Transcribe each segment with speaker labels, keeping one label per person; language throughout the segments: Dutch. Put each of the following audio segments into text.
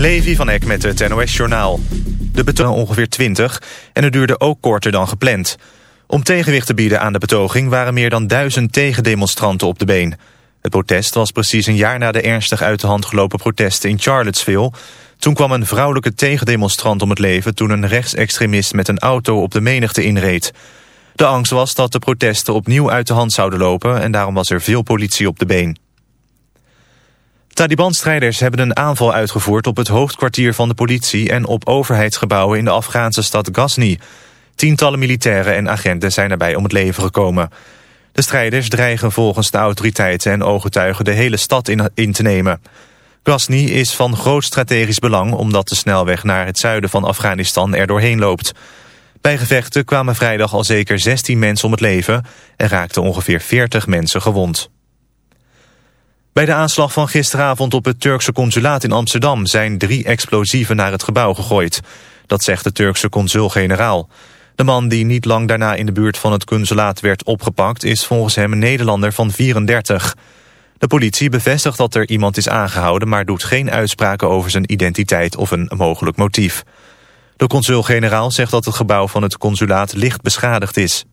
Speaker 1: Levi van Eck met het NOS-journaal. De betoging ongeveer 20 en het duurde ook korter dan gepland. Om tegenwicht te bieden aan de betoging waren meer dan duizend tegendemonstranten op de been. Het protest was precies een jaar na de ernstig uit de hand gelopen protesten in Charlottesville. Toen kwam een vrouwelijke tegendemonstrant om het leven toen een rechtsextremist met een auto op de menigte inreed. De angst was dat de protesten opnieuw uit de hand zouden lopen en daarom was er veel politie op de been. Taliban-strijders hebben een aanval uitgevoerd op het hoofdkwartier van de politie en op overheidsgebouwen in de Afghaanse stad Ghazni. Tientallen militairen en agenten zijn daarbij om het leven gekomen. De strijders dreigen volgens de autoriteiten en ooggetuigen de hele stad in, in te nemen. Ghazni is van groot strategisch belang omdat de snelweg naar het zuiden van Afghanistan er doorheen loopt. Bij gevechten kwamen vrijdag al zeker 16 mensen om het leven en raakten ongeveer 40 mensen gewond. Bij de aanslag van gisteravond op het Turkse consulaat in Amsterdam... zijn drie explosieven naar het gebouw gegooid. Dat zegt de Turkse consul-generaal. De man die niet lang daarna in de buurt van het consulaat werd opgepakt... is volgens hem een Nederlander van 34. De politie bevestigt dat er iemand is aangehouden... maar doet geen uitspraken over zijn identiteit of een mogelijk motief. De consul-generaal zegt dat het gebouw van het consulaat licht beschadigd is.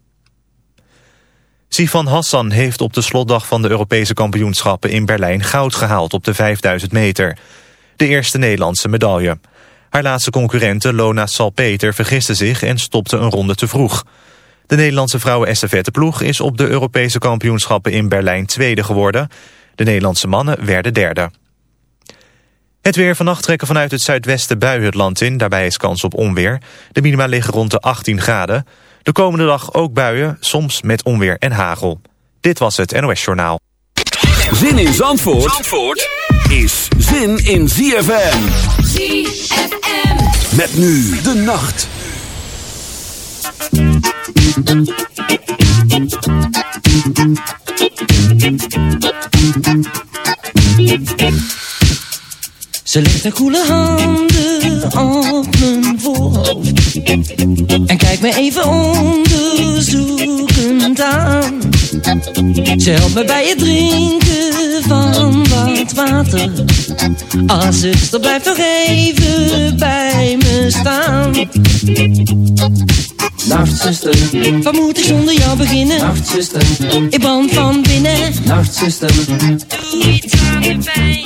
Speaker 1: Sifan Hassan heeft op de slotdag van de Europese kampioenschappen in Berlijn goud gehaald op de 5000 meter. De eerste Nederlandse medaille. Haar laatste concurrente Lona Salpeter vergiste zich en stopte een ronde te vroeg. De Nederlandse vrouwen ploeg is op de Europese kampioenschappen in Berlijn tweede geworden. De Nederlandse mannen werden derde. Het weer vannacht trekken vanuit het zuidwesten buien het land in. Daarbij is kans op onweer. De minima liggen rond de 18 graden. De komende dag ook buien, soms met onweer en hagel. Dit was het NOS Journaal.
Speaker 2: Zin in Zandvoort, Zandvoort is zin in ZFM.
Speaker 3: ZFM.
Speaker 2: Met nu de nacht.
Speaker 4: Ze legt haar koele handen op mijn voorhoofd. En kijkt me even onderzoekend aan. Ze helpt me bij het drinken van wat water. Ah zuster blijf nog even bij me staan.
Speaker 5: Nachtzuster,
Speaker 4: Wat moet ik zonder jou beginnen?
Speaker 5: nachtzuster,
Speaker 4: Ik brand van binnen.
Speaker 5: Nachtzuster,
Speaker 4: Doe iets aan de pijn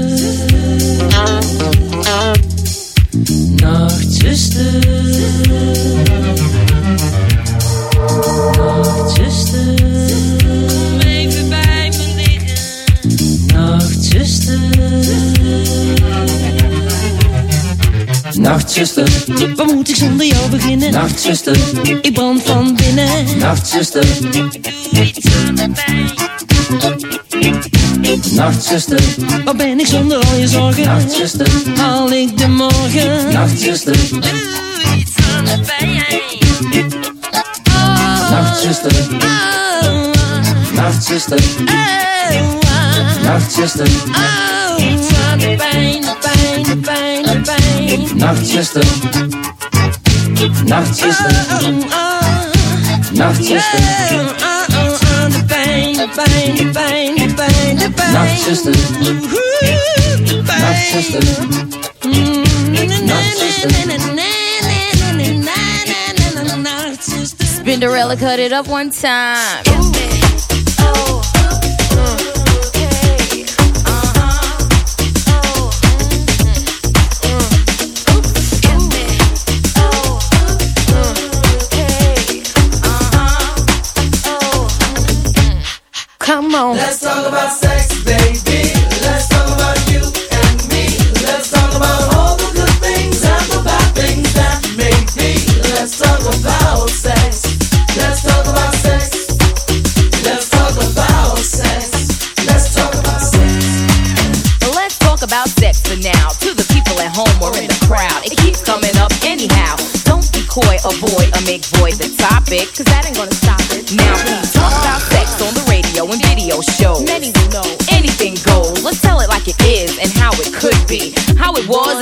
Speaker 4: Nachtzuster, Wat moet ik zonder jou beginnen?
Speaker 5: nachtzuster,
Speaker 4: Ik brand van binnen.
Speaker 5: nachtzuster,
Speaker 4: Doe iets aan de pijn.
Speaker 5: nachtzuster,
Speaker 4: Wat ben ik zonder al je zorgen?
Speaker 5: nachtzuster,
Speaker 4: Haal ik de morgen?
Speaker 5: nachtzuster,
Speaker 4: Doe iets aan de pijn. Nachtzuster,
Speaker 6: Oh,
Speaker 4: Nachtzuster,
Speaker 6: oh,
Speaker 4: Nachtzuster,
Speaker 6: oh, de pijn, de pijn.
Speaker 4: Nachtzuster, Nachtzuster, Nachtzuster,
Speaker 6: De pijn, de pijn, de pijn, de pijn, de pijn.
Speaker 4: Nachtzuster, Nachtzuster,
Speaker 3: Spinderella cut it up one time. Come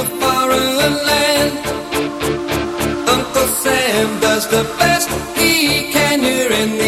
Speaker 7: a foreign land. Uncle Sam does the best he can here in the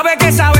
Speaker 8: Sabe que esa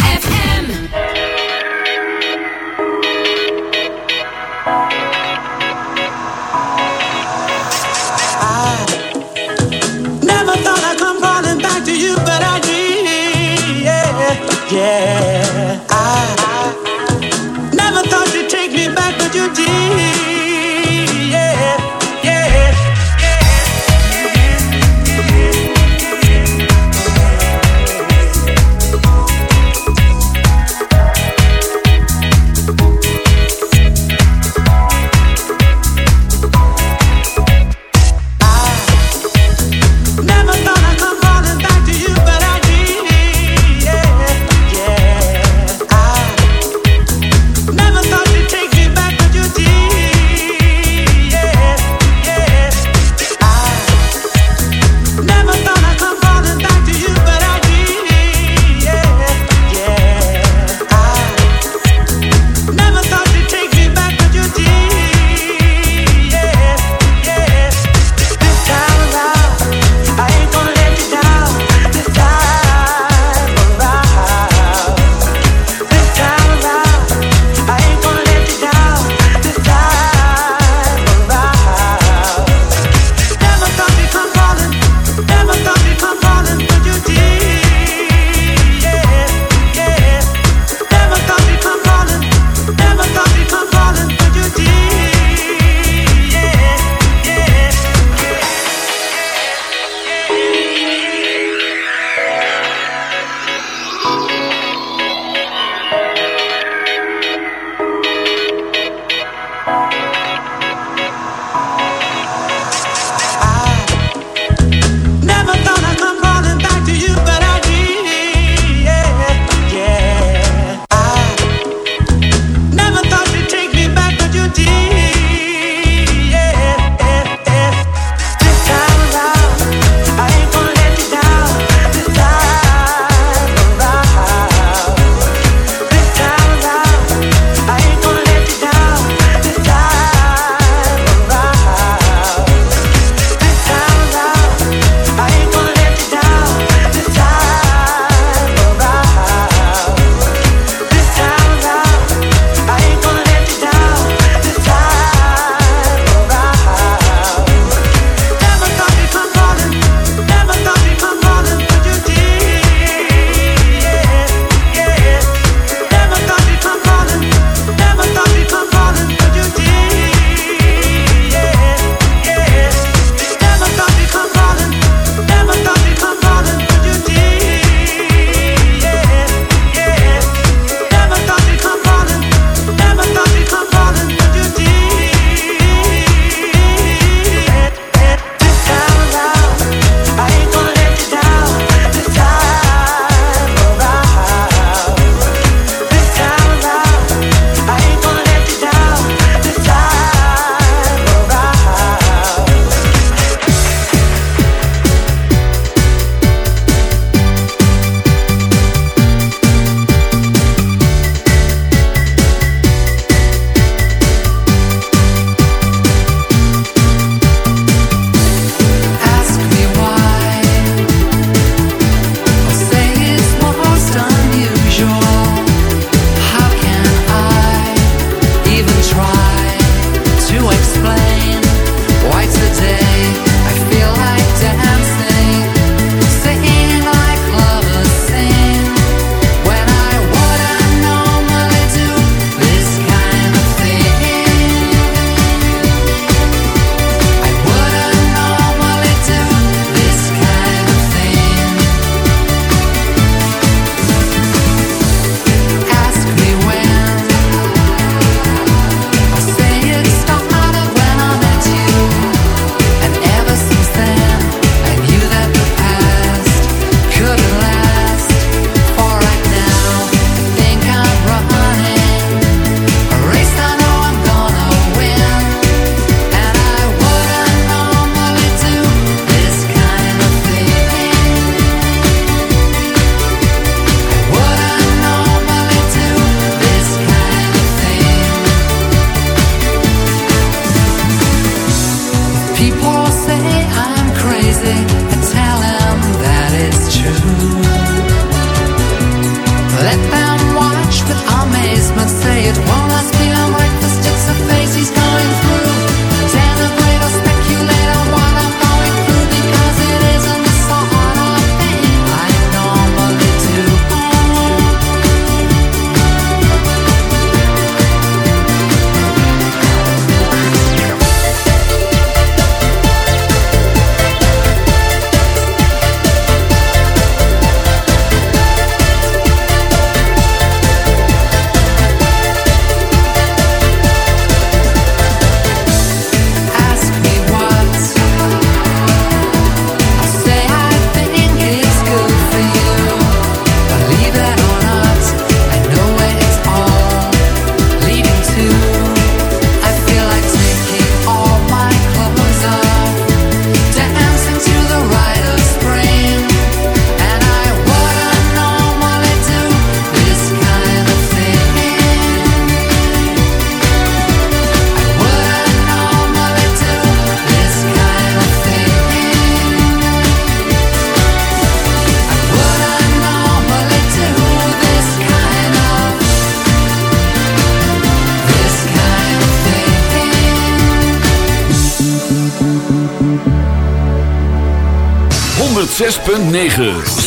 Speaker 2: 106.9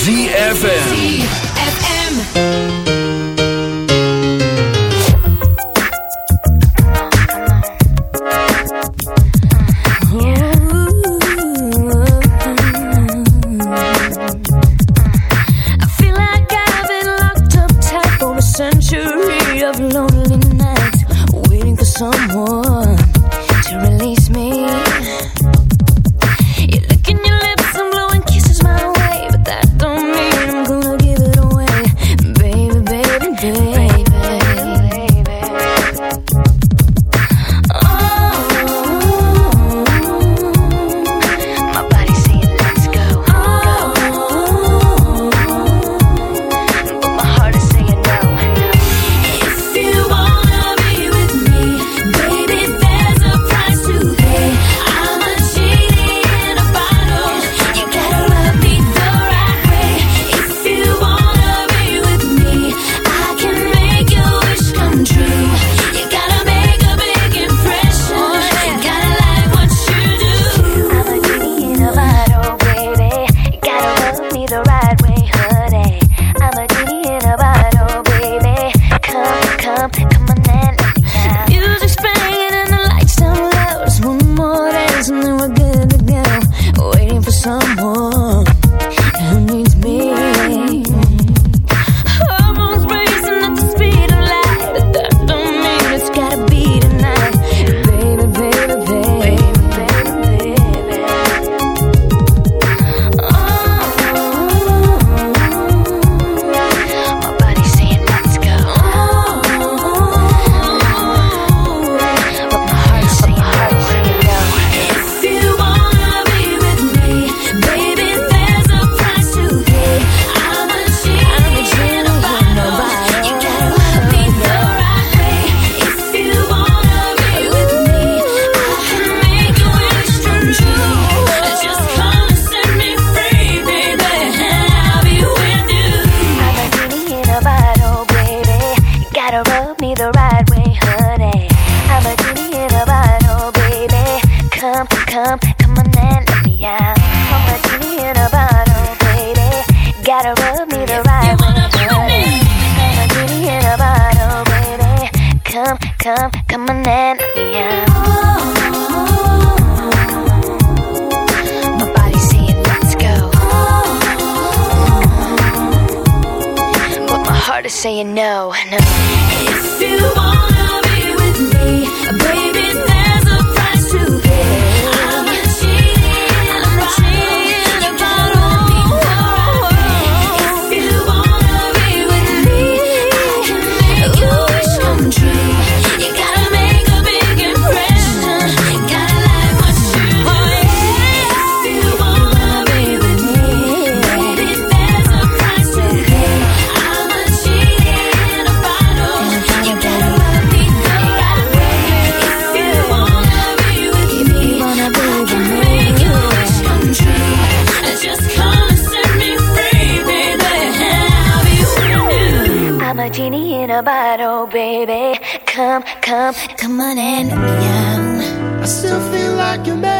Speaker 9: bottle, baby. Come, come, come on in, young. I
Speaker 10: still feel like you're.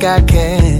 Speaker 10: cerca que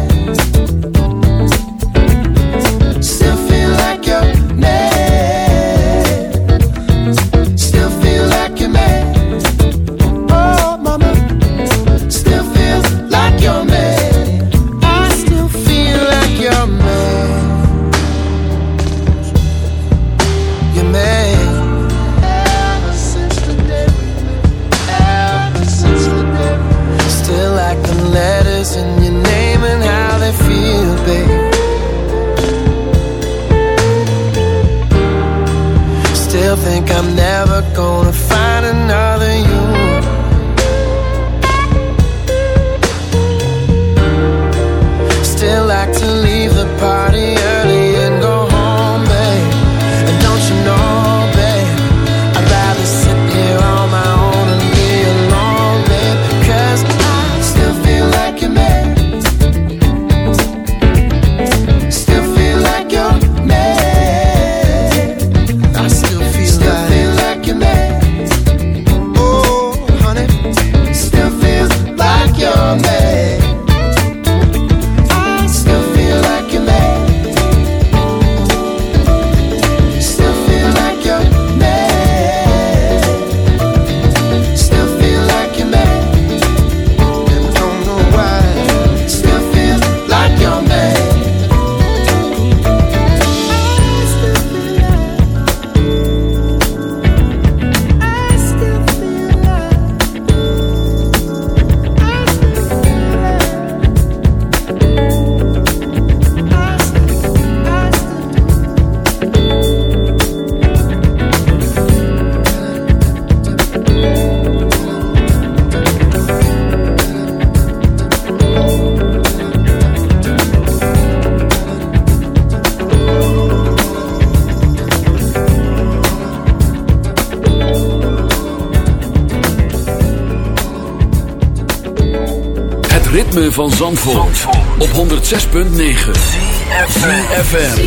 Speaker 2: van Zandvoort, op 106.9 CFFM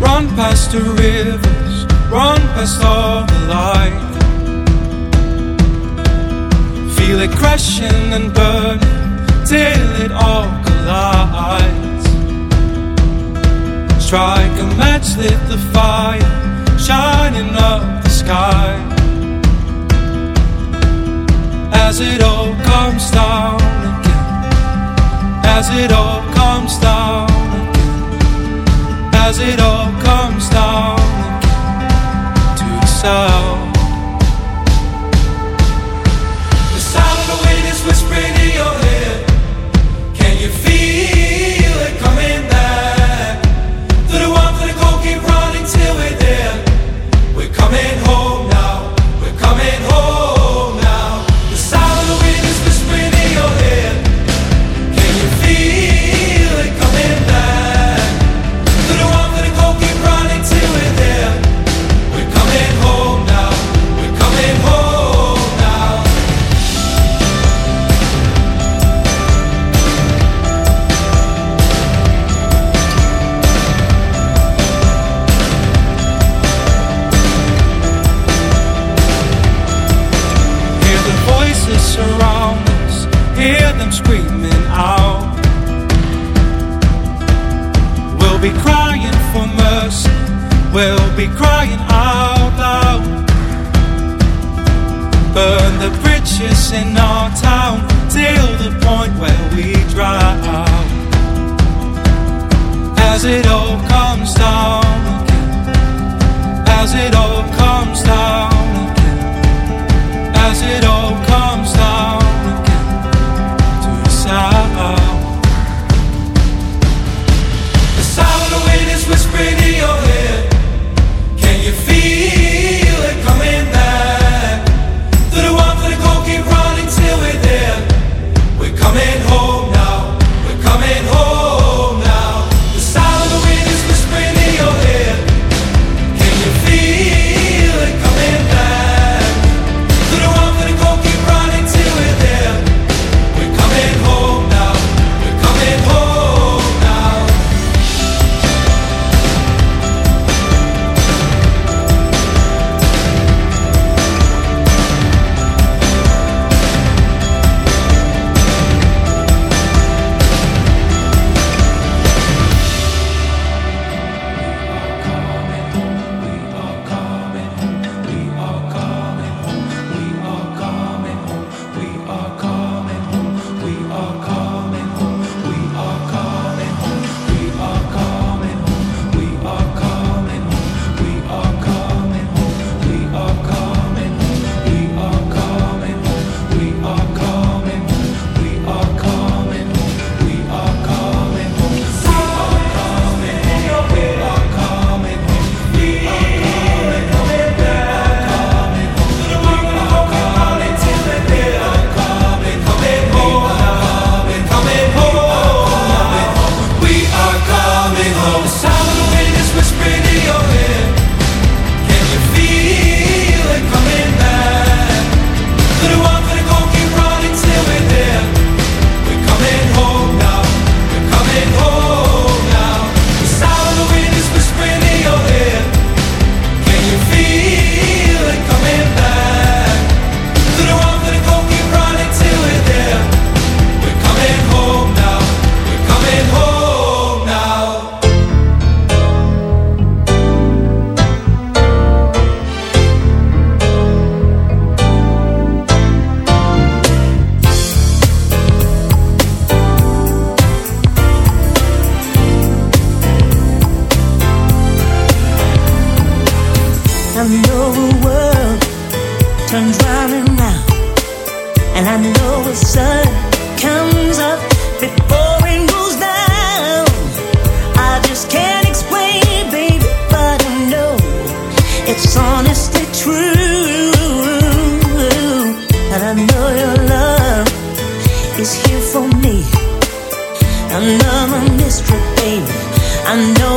Speaker 11: Run past the rivers, run past all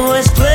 Speaker 11: nuestro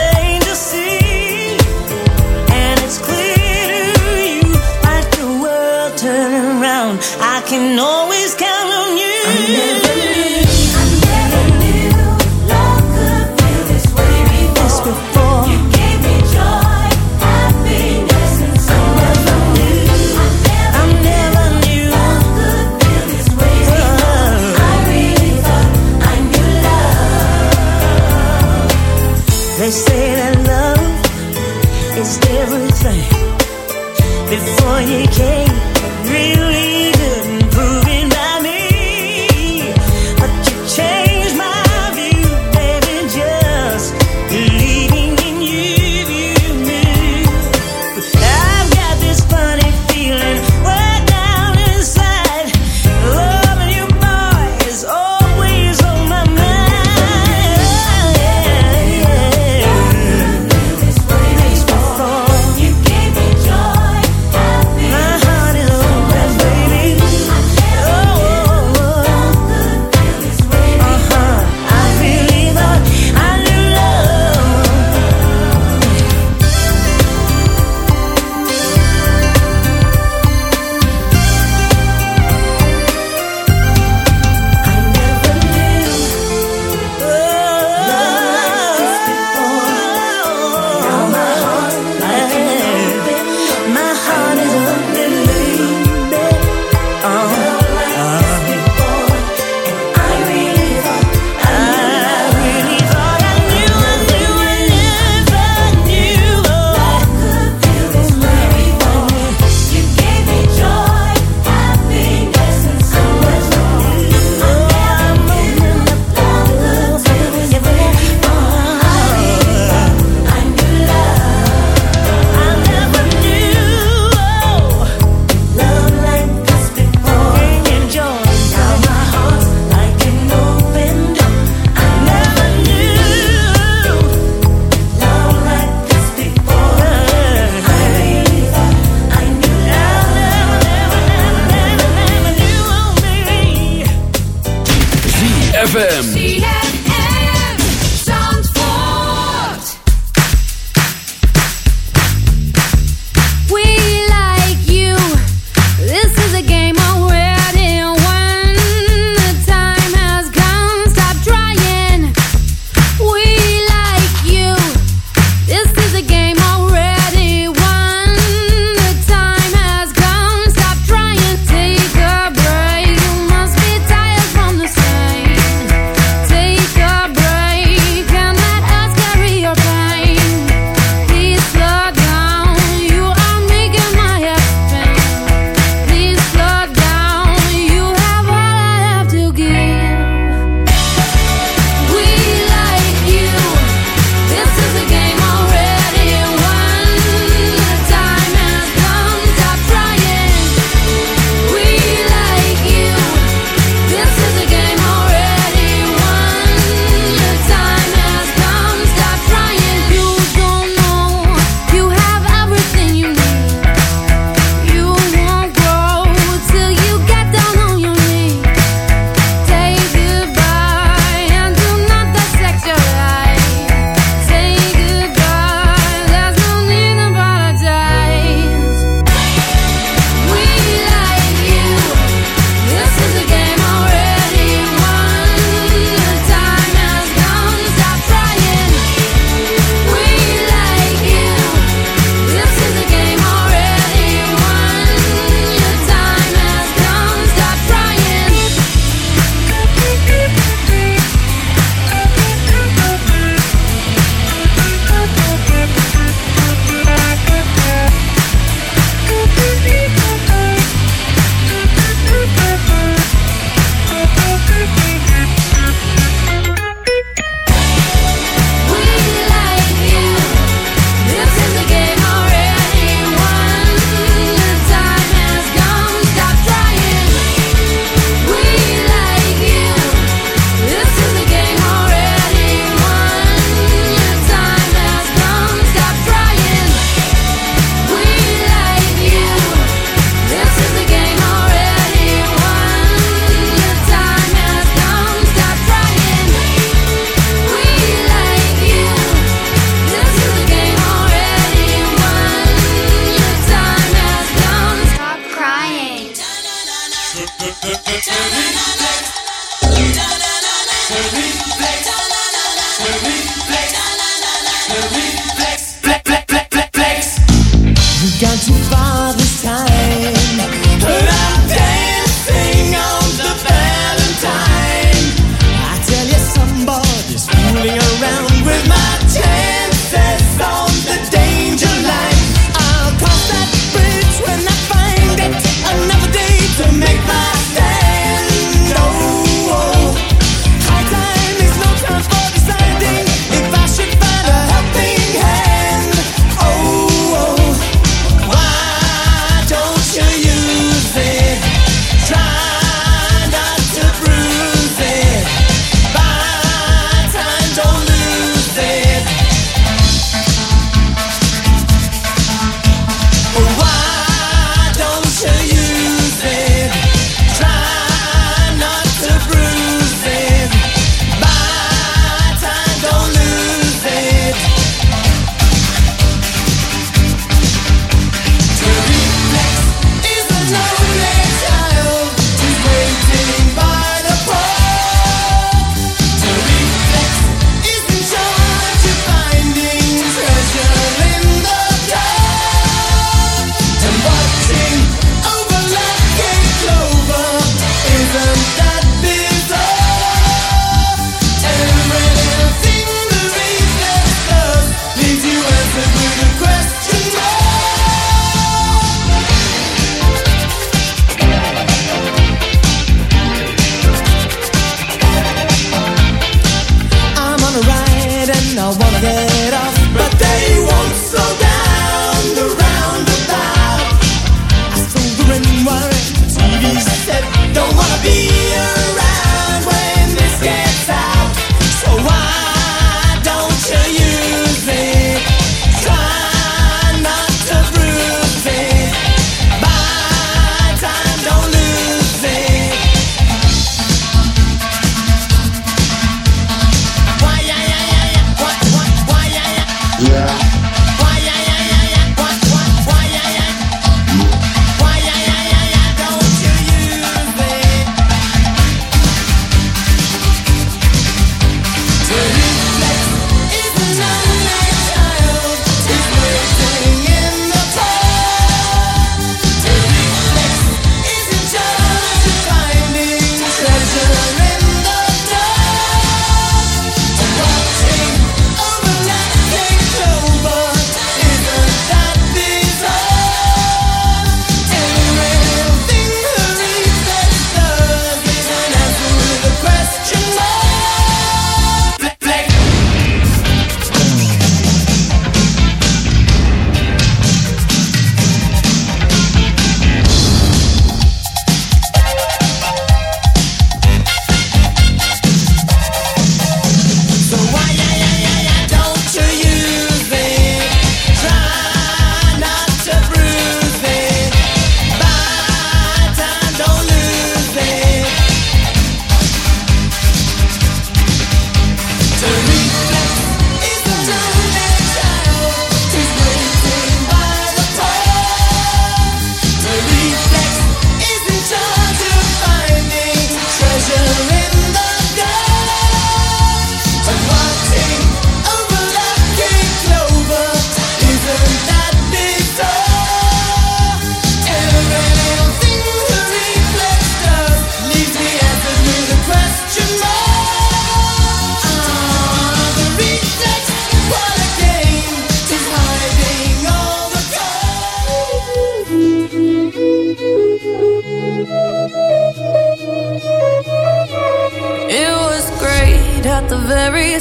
Speaker 11: where
Speaker 12: you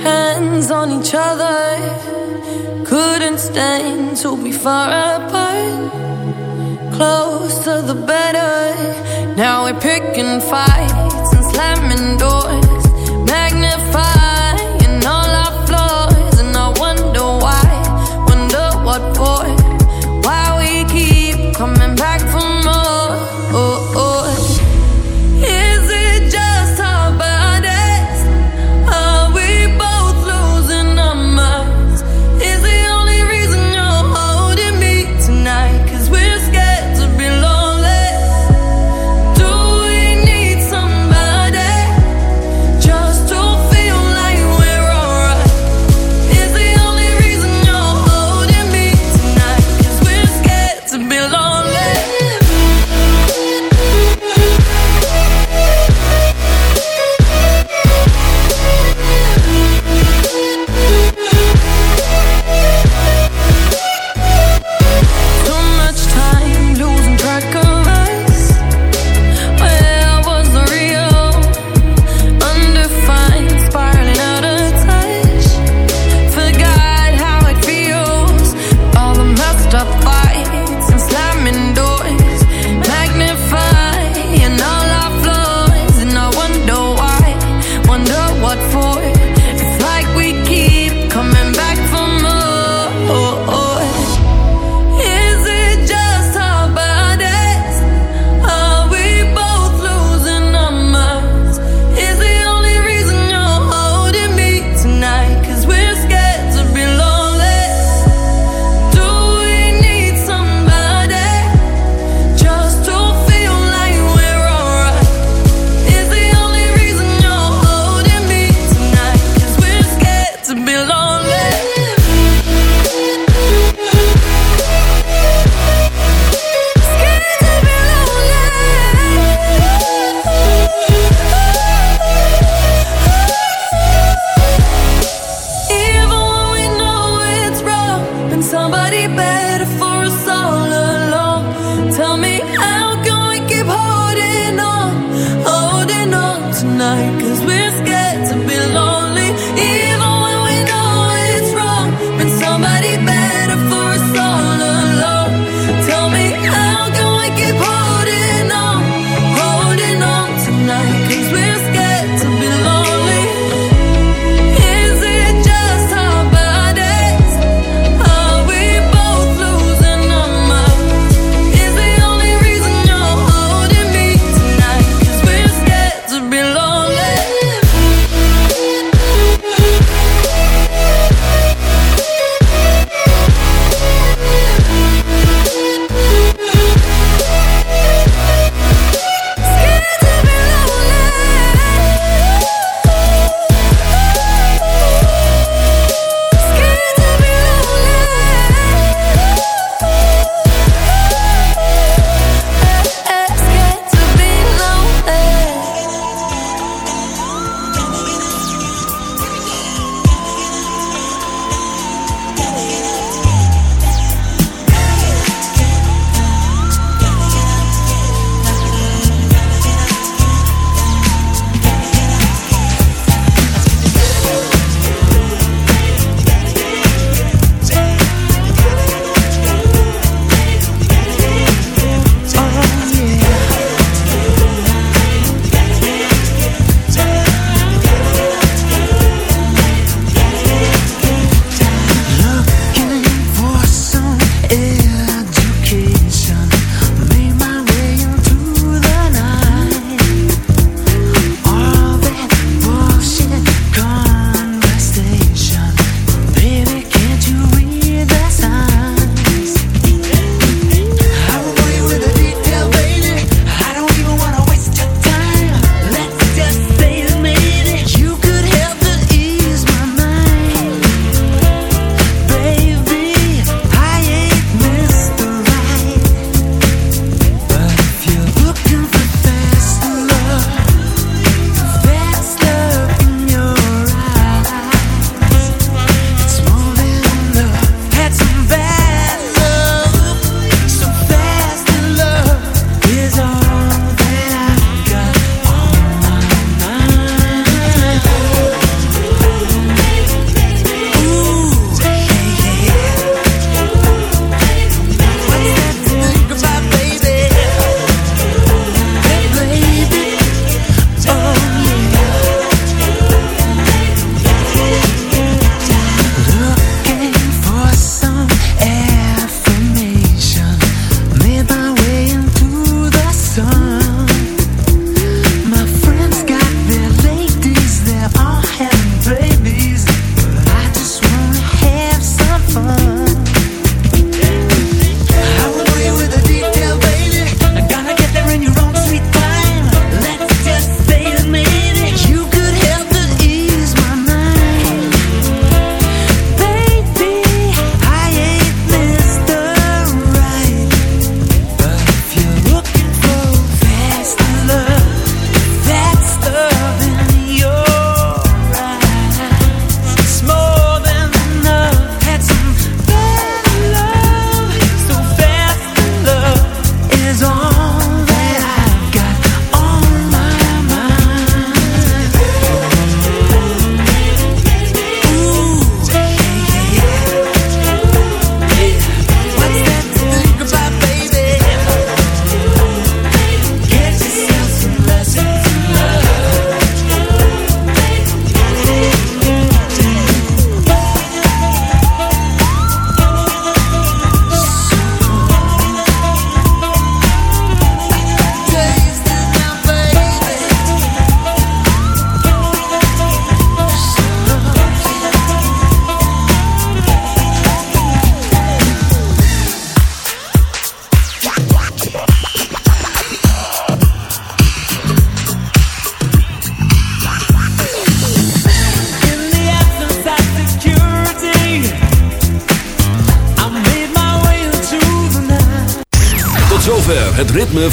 Speaker 13: hands on each other. Couldn't stand to be far apart. Close to the better. Now we're picking fights and slamming doors.